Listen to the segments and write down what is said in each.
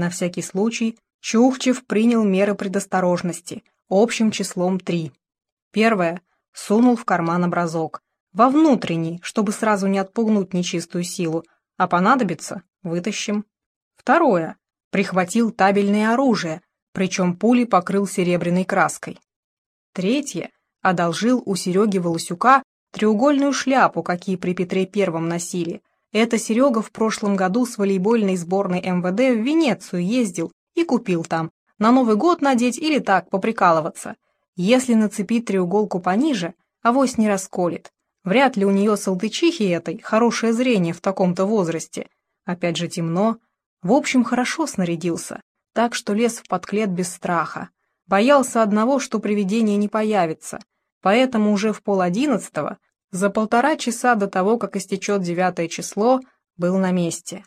На всякий случай Чухчев принял меры предосторожности, общим числом три. Первое. Сунул в карман образок. Во внутренний, чтобы сразу не отпугнуть нечистую силу, а понадобится — вытащим. Второе. Прихватил табельное оружие, причем пули покрыл серебряной краской. Третье. Одолжил у Сереги Волосюка треугольную шляпу, какие при Петре Первом носили. Это Серега в прошлом году с волейбольной сборной МВД в Венецию ездил и купил там. На Новый год надеть или так, поприкалываться. Если нацепить треуголку пониже, авось не расколет. Вряд ли у нее салтычихи этой хорошее зрение в таком-то возрасте. Опять же темно. В общем, хорошо снарядился, так что лез в подклет без страха. Боялся одного, что привидение не появится, поэтому уже в пол одиннадцатого, за полтора часа до того, как истечет девятое число, был на месте.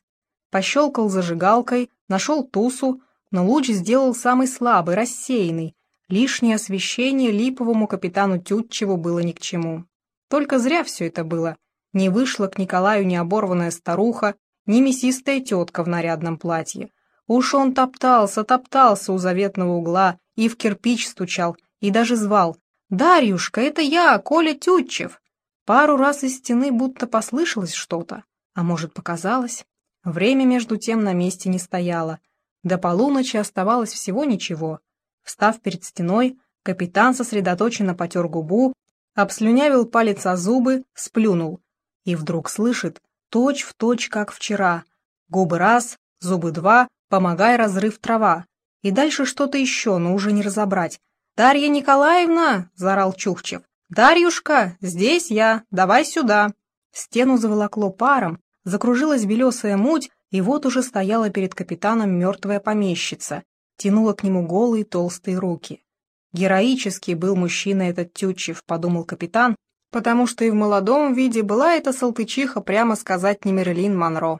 Пощелкал зажигалкой, нашел тусу, но луч сделал самый слабый, рассеянный. Лишнее освещение липовому капитану Тютчеву было ни к чему. Только зря все это было. Не вышла к Николаю ни оборванная старуха, ни мясистая тетка в нарядном платье. Уж он топтался, топтался у заветного угла и в кирпич стучал, и даже звал «Дарьюшка, это я, Коля Тютчев!» Пару раз из стены будто послышалось что-то, а может, показалось. Время между тем на месте не стояло. До полуночи оставалось всего ничего. Встав перед стеной, капитан сосредоточенно потер губу, обслюнявил палец о зубы, сплюнул. И вдруг слышит, точь в точь, как вчера. Губы раз, зубы два, помогай разрыв трава. И дальше что-то еще, но уже не разобрать. «Дарья Николаевна!» — заорал Чухчев. «Дарьюшка, здесь я, давай сюда!» Стену заволокло паром, закружилась белесая муть, и вот уже стояла перед капитаном мертвая помещица, тянула к нему голые толстые руки. Героический был мужчина этот Тютчев, подумал капитан, потому что и в молодом виде была эта салтычиха, прямо сказать, не Мерлин Монро.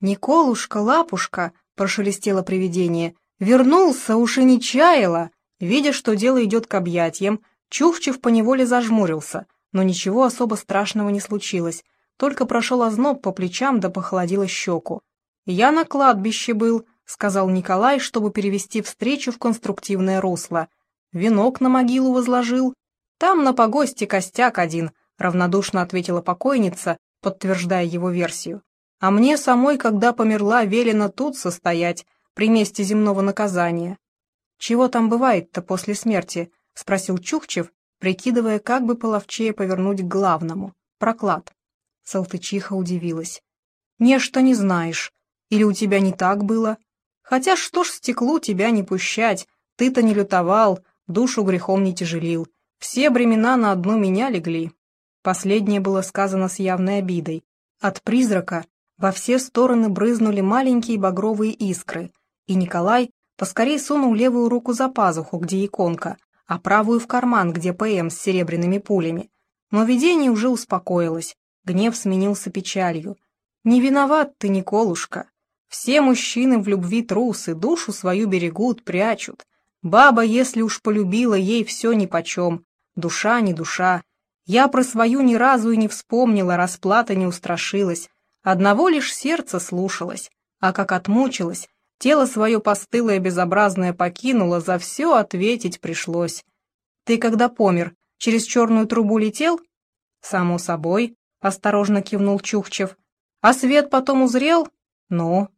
«Николушка, лапушка!» — прошелестело привидение. «Вернулся, уж и не чаяла!» Видя, что дело идет к объятиям, Чухчев поневоле зажмурился, но ничего особо страшного не случилось, только прошел озноб по плечам да похолодило щеку. «Я на кладбище был», — сказал Николай, чтобы перевести встречу в конструктивное русло — венок на могилу возложил. Там на погосте костяк один, равнодушно ответила покойница, подтверждая его версию. А мне самой, когда померла, велено тут состоять, при месте земного наказания. Чего там бывает-то после смерти? Спросил Чухчев, прикидывая, как бы половчее повернуть к главному. Проклад. Салтычиха удивилась. «Нечто не знаешь. Или у тебя не так было? Хотя что ж стеклу тебя не пущать, ты-то не лютовал, душу грехом не тяжелил. Все бремена на одну меня легли. Последнее было сказано с явной обидой. От призрака во все стороны брызнули маленькие багровые искры, и Николай поскорей сунул левую руку за пазуху, где иконка, а правую в карман, где ПМ с серебряными пулями. Но видение уже успокоилось, гнев сменился печалью. «Не виноват ты, Николушка. Все мужчины в любви трусы, душу свою берегут, прячут. Баба, если уж полюбила, ей все нипочем. Душа не душа. Я про свою ни разу и не вспомнила, расплата не устрашилась. Одного лишь сердце слушалось. А как отмучилась, тело свое постылое безобразное покинуло, за все ответить пришлось. Ты когда помер, через черную трубу летел? Само собой, осторожно кивнул Чухчев. А свет потом узрел? Ну?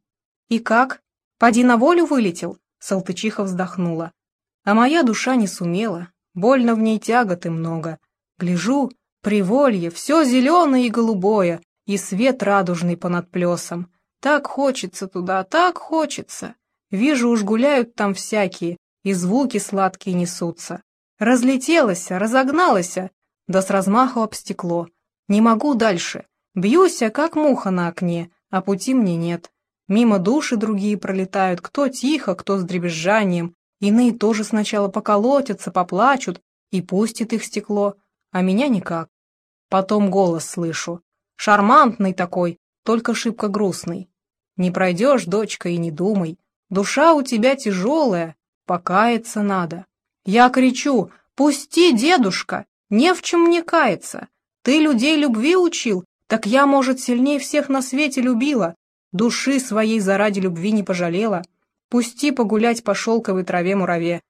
И как? Поди на волю вылетел? Салтычиха вздохнула. А моя душа не сумела, больно в ней тяготы много. Гляжу, приволье, все зеленое и голубое, и свет радужный понад плесом. Так хочется туда, так хочется. Вижу, уж гуляют там всякие, и звуки сладкие несутся. Разлетелась, разогналась, да с размаху об стекло. Не могу дальше. Бьюсь, как муха на окне, а пути мне нет. Мимо души другие пролетают, кто тихо, кто с дребезжанием. Иные тоже сначала поколотятся, поплачут, и пустит их стекло, а меня никак. Потом голос слышу. Шармантный такой, только шибко грустный. Не пройдешь, дочка, и не думай. Душа у тебя тяжелая, покаяться надо. Я кричу, пусти, дедушка, не в чем мне каяться. Ты людей любви учил, так я, может, сильнее всех на свете любила, Души своей заради любви не пожалела. Пусти погулять по шелковой траве-мураве.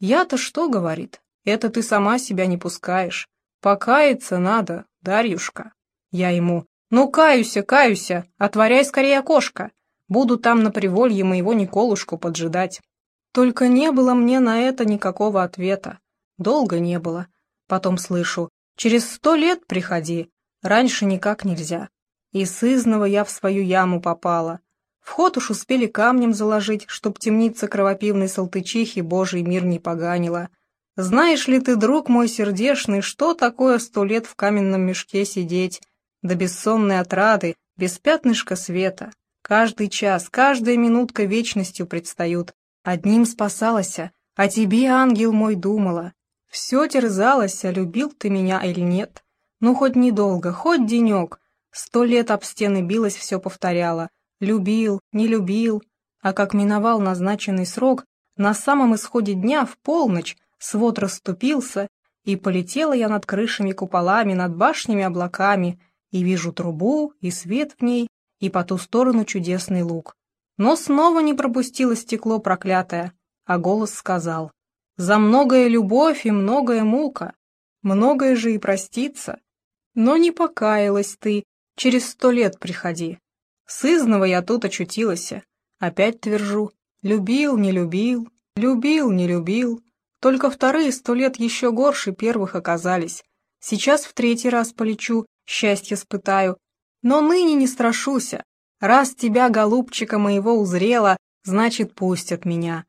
Я-то что, говорит, это ты сама себя не пускаешь. Покаяться надо, Дарьюшка. Я ему, ну каюся, каюся, отворяй скорее окошко. Буду там на приволье моего Николушку поджидать. Только не было мне на это никакого ответа. Долго не было. Потом слышу, через сто лет приходи, раньше никак нельзя. И сызного я в свою яму попала. Вход уж успели камнем заложить, чтоб темница кровопивной салтычихи божий мир не поганила. Знаешь ли ты, друг мой сердешный, что такое сто лет в каменном мешке сидеть, до бессонной отрады, без пятнышка света? Каждый час, каждая минутка вечностью предстают. Одним спасалася, а тебе, ангел мой, думала. Все терзалась, любил ты меня или нет. Ну, хоть недолго, хоть денек. Сто лет об стены билась, все повторяла. Любил, не любил, а как миновал назначенный срок, на самом исходе дня в полночь свод расступился, и полетела я над крышами куполами, над башнями облаками, и вижу трубу, и свет в ней, и по ту сторону чудесный луг. Но снова не пропустило стекло проклятое, а голос сказал, «За многое любовь и многое мука, многое же и проститься. Но не покаялась ты, через сто лет приходи, Сызного я тут очутилась. Опять твержу. Любил, не любил, любил, не любил. Только вторые сто лет еще горше первых оказались. Сейчас в третий раз полечу, счастье спытаю. Но ныне не страшуся. Раз тебя, голубчика моего, узрела, значит, пустят меня.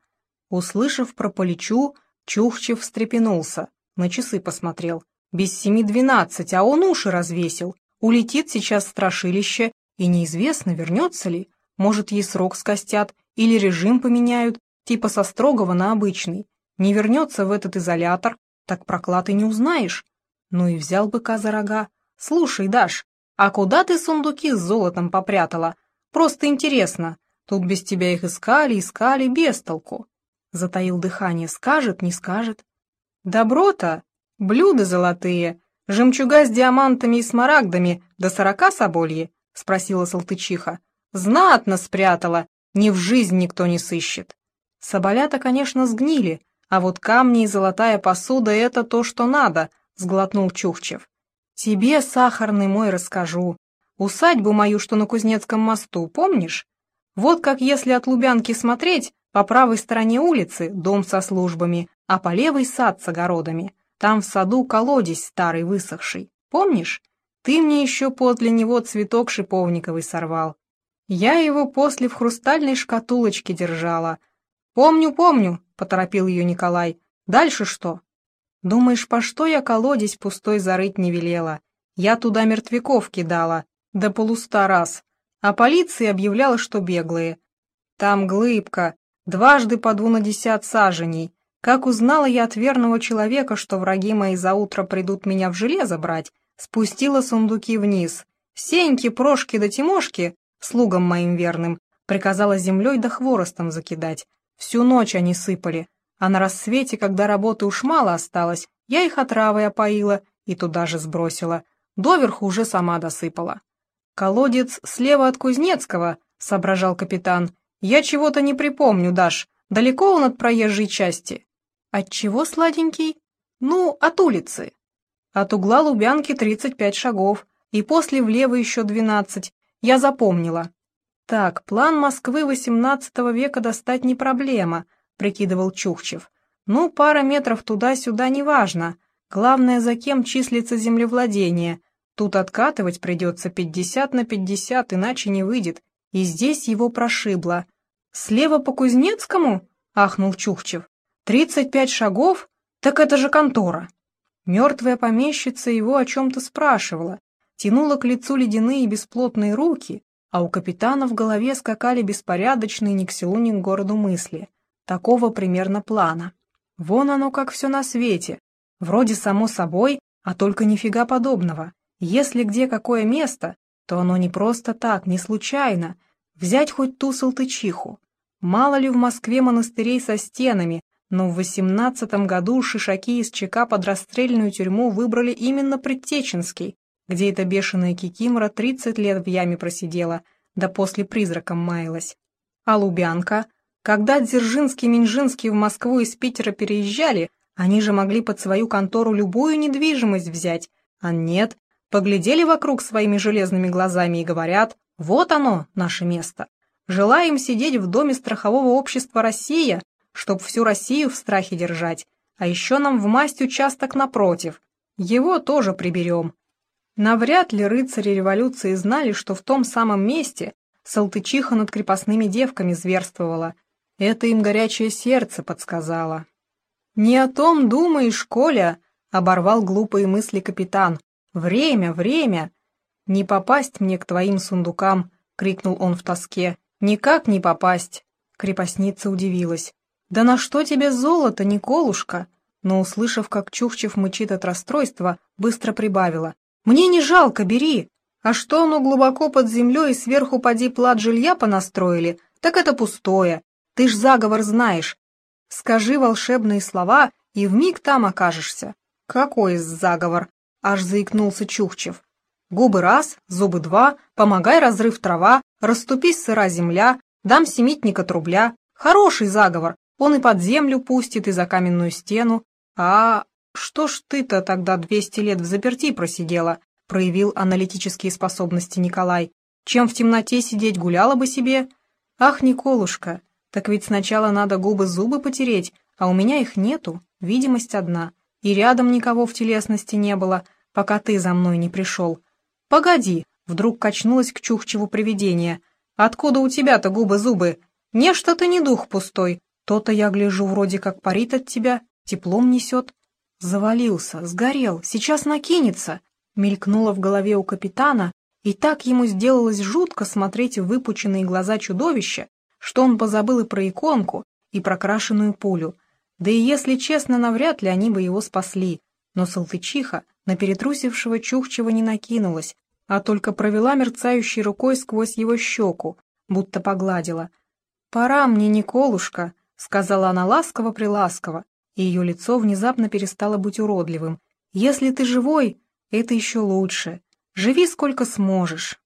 Услышав про полечу, Чухчев встрепенулся, на часы посмотрел. Без семи двенадцать, а он уши развесил. Улетит сейчас страшилище, и неизвестно, вернется ли, может, ей срок скостят или режим поменяют, типа со строгого на обычный. Не вернется в этот изолятор, так проклад и не узнаешь. Ну и взял быка за рога. Слушай, Даш, а куда ты сундуки с золотом попрятала? Просто интересно. Тут без тебя их искали, искали, без толку. Затаил дыхание, скажет, не скажет. Добро-то, блюда золотые, жемчуга с диамантами и смарагдами, до сорока соболье, — спросила Салтычиха. «Знатно спрятала, ни в жизнь никто не сыщет». Соболята, конечно, сгнили, а вот камни и золотая посуда — это то, что надо, — сглотнул Чухчев. «Тебе, сахарный мой, расскажу. Усадьбу мою, что на Кузнецком мосту, помнишь? Вот как если от Лубянки смотреть, по правой стороне улицы дом со службами, а по левой сад с огородами. Там в саду колодец старый высохший. Помнишь? Ты мне еще подле него цветок шиповниковый сорвал. Я его после в хрустальной шкатулочке держала. Помню, помню, — поторопил ее Николай. Дальше что? Думаешь, по что я колодец пустой зарыть не велела? Я туда мертвяков кидала, да полуста раз. А полиции объявляла, что беглые. Там глыбка, дважды по двунадесят саженей. Как узнала я от верного человека, что враги мои за утро придут меня в железо брать, спустила сундуки вниз. Сеньки, Прошки да Тимошки, слугам моим верным, приказала землей да хворостом закидать. Всю ночь они сыпали, а на рассвете, когда работы уж мало осталось, я их отравой опоила и туда же сбросила. Доверху уже сама досыпала. «Колодец слева от Кузнецкого», — соображал капитан. «Я чего-то не припомню, Даш. Далеко он от проезжей части?» «От чего, сладенький?» «Ну, от улицы». От угла Лубянки 35 шагов, и после влево еще 12. Я запомнила. Так, план Москвы XVIII века достать не проблема, прикидывал Чухчев. Ну, пара метров туда-сюда неважно. Главное, за кем числится землевладение. Тут откатывать придется 50 на 50, иначе не выйдет. И здесь его прошибло. «Слева по Кузнецкому?» — ахнул Чухчев. «Тридцать пять шагов? Так это же контора!» Мертвая помещица его о чем-то спрашивала, тянула к лицу ледяные бесплотные руки, а у капитана в голове скакали беспорядочные ни к селу, ни к городу мысли. Такого примерно плана. Вон оно как все на свете. Вроде само собой, а только нифига подобного. Если где какое место, то оно не просто так, не случайно. Взять хоть ту салтычиху. Мало ли в Москве монастырей со стенами, но в восемнадцатом году шишаки из ЧК под расстрельную тюрьму выбрали именно Предтеченский, где эта бешеная кикимора тридцать лет в яме просидела, да после призраком маялась. А Лубянка? Когда Дзержинский-Минжинский в Москву из Питера переезжали, они же могли под свою контору любую недвижимость взять, а нет, поглядели вокруг своими железными глазами и говорят, вот оно, наше место. Желаем сидеть в доме страхового общества «Россия», чтоб всю Россию в страхе держать, а еще нам в масть участок напротив. Его тоже приберем. Навряд ли рыцари революции знали, что в том самом месте Салтычиха над крепостными девками зверствовала, это им горячее сердце подсказало. «Не о том думаешь, Коля!» — оборвал глупые мысли капитан. «Время, время!» «Не попасть мне к твоим сундукам!» — крикнул он в тоске. «Никак не попасть!» Крепостница удивилась. «Да на что тебе золото, Николушка?» Но, услышав, как Чухчев мычит от расстройства, быстро прибавила. «Мне не жалко, бери! А что оно глубоко под землей и сверху поди плат жилья понастроили, так это пустое. Ты ж заговор знаешь. Скажи волшебные слова, и вмиг там окажешься. Какой заговор? Аж заикнулся Чухчев. Губы раз, зубы два, помогай разрыв трава, расступись сыра земля, дам семитника трубля. Хороший заговор, он и под землю пустит, и за каменную стену. А что ж ты-то тогда двести лет в заперти просидела? Проявил аналитические способности Николай. Чем в темноте сидеть гуляла бы себе? Ах, Николушка, так ведь сначала надо губы-зубы потереть, а у меня их нету, видимость одна. И рядом никого в телесности не было, пока ты за мной не пришел. Погоди, вдруг качнулось к Чухчеву привидение. Откуда у тебя-то губы-зубы? Не что ты не дух пустой. То-то я гляжу, вроде как парит от тебя, теплом несет. Завалился, сгорел, сейчас накинется. Мелькнуло в голове у капитана, и так ему сделалось жутко смотреть в выпученные глаза чудовища, что он позабыл и про иконку, и про крашеную пулю. Да и, если честно, навряд ли они бы его спасли. Но Салтычиха на перетрусившего Чухчева не накинулась, а только провела мерцающей рукой сквозь его щеку, будто погладила. «Пора мне, Николушка», — сказала она ласково-приласково, и ее лицо внезапно перестало быть уродливым. «Если ты живой, это еще лучше. Живи сколько сможешь.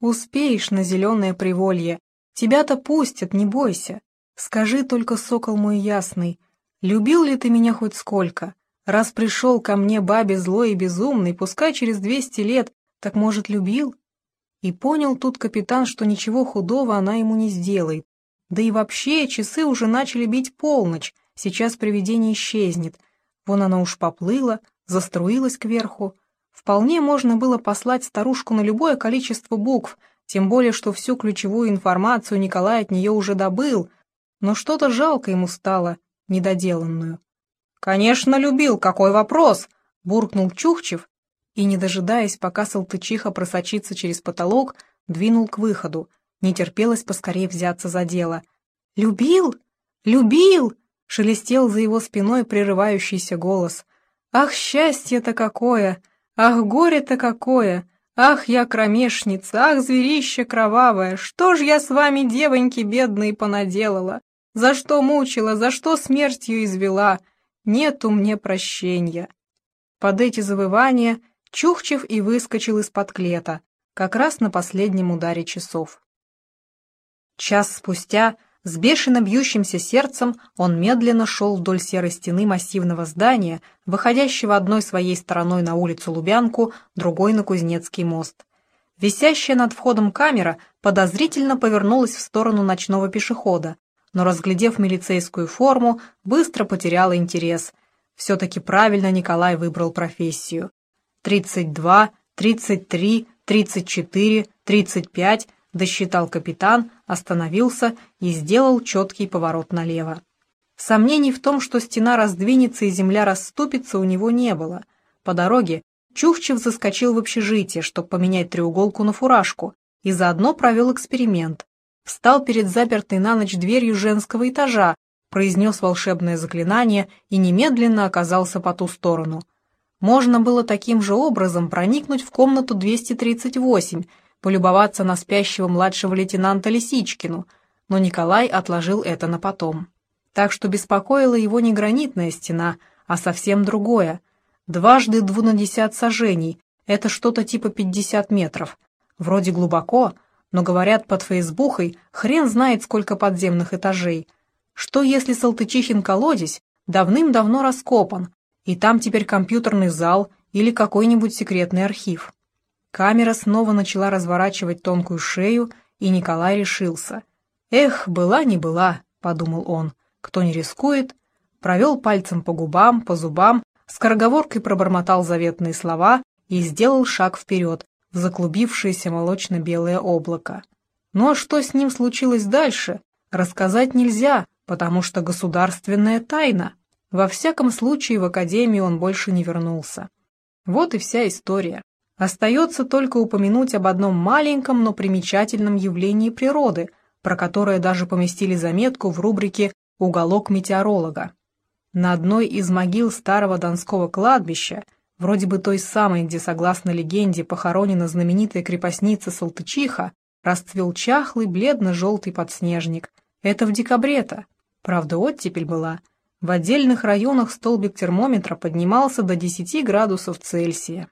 Успеешь на зеленое приволье, Тебя-то пустят, не бойся. Скажи только, сокол мой ясный, любил ли ты меня хоть сколько? Раз пришел ко мне бабе злой и безумный, пускай через двести лет, так, может, любил? И понял тут капитан, что ничего худого она ему не сделает. Да и вообще, часы уже начали бить полночь, сейчас привидение исчезнет. Вон она уж поплыла, заструилась кверху. Вполне можно было послать старушку на любое количество букв, тем более, что всю ключевую информацию Николай от нее уже добыл, но что-то жалко ему стало, недоделанную. «Конечно, любил, какой вопрос!» — буркнул Чухчев и, не дожидаясь, пока Салтычиха просочится через потолок, двинул к выходу. Не терпелось поскорее взяться за дело. «Любил? Любил!» — шелестел за его спиной прерывающийся голос. «Ах, счастье-то какое! Ах, горе-то какое! Ах, я кромешница, ах, зверище кровавое, что ж я с вами, девоньки бедные, понаделала? За что мучила, за что смертью извела? Нету мне прощения. Под эти завывания Чухчев и выскочил из-под клета, как раз на последнем ударе часов. Час спустя с бешено бьющимся сердцем он медленно шел вдоль серой стены массивного здания, выходящего одной своей стороной на улицу Лубянку, другой на Кузнецкий мост. Висящая над входом камера подозрительно повернулась в сторону ночного пешехода, но, разглядев милицейскую форму, быстро потеряла интерес. Все-таки правильно Николай выбрал профессию. 32, 33, 34, 35 досчитал капитан, остановился и сделал четкий поворот налево. Сомнений в том, что стена раздвинется и земля расступится, у него не было. По дороге Чухчев заскочил в общежитие, чтобы поменять треуголку на фуражку, и заодно провел эксперимент. Встал перед запертой на ночь дверью женского этажа, произнес волшебное заклинание и немедленно оказался по ту сторону. Можно было таким же образом проникнуть в комнату 238, полюбоваться на спящего младшего лейтенанта Лисичкину, но Николай отложил это на потом. Так что беспокоила его не гранитная стена, а совсем другое. Дважды двунадесят сажений — это что-то типа пятьдесят метров. Вроде глубоко, но, говорят, под Фейсбухой хрен знает сколько подземных этажей. Что если Салтычихин колодец давным-давно раскопан, и там теперь компьютерный зал или какой-нибудь секретный архив? Камера снова начала разворачивать тонкую шею, и Николай решился. «Эх, была не была», — подумал он, — «кто не рискует», провел пальцем по губам, по зубам, скороговоркой пробормотал заветные слова и сделал шаг вперед, в заклубившееся молочно-белое облако. Ну а что с ним случилось дальше, рассказать нельзя, потому что государственная тайна. Во всяком случае, в академию он больше не вернулся. Вот и вся история. Остается только упомянуть об одном маленьком, но примечательном явлении природы, про которое даже поместили заметку в рубрике «Уголок метеоролога». На одной из могил старого Донского кладбища, вроде бы той самой, где, согласно легенде, похоронена знаменитая крепостница Салтычиха, расцвел чахлый бледно-желтый подснежник. Это в декабре-то. Правда, оттепель была. В отдельных районах столбик термометра поднимался до 10 градусов Цельсия.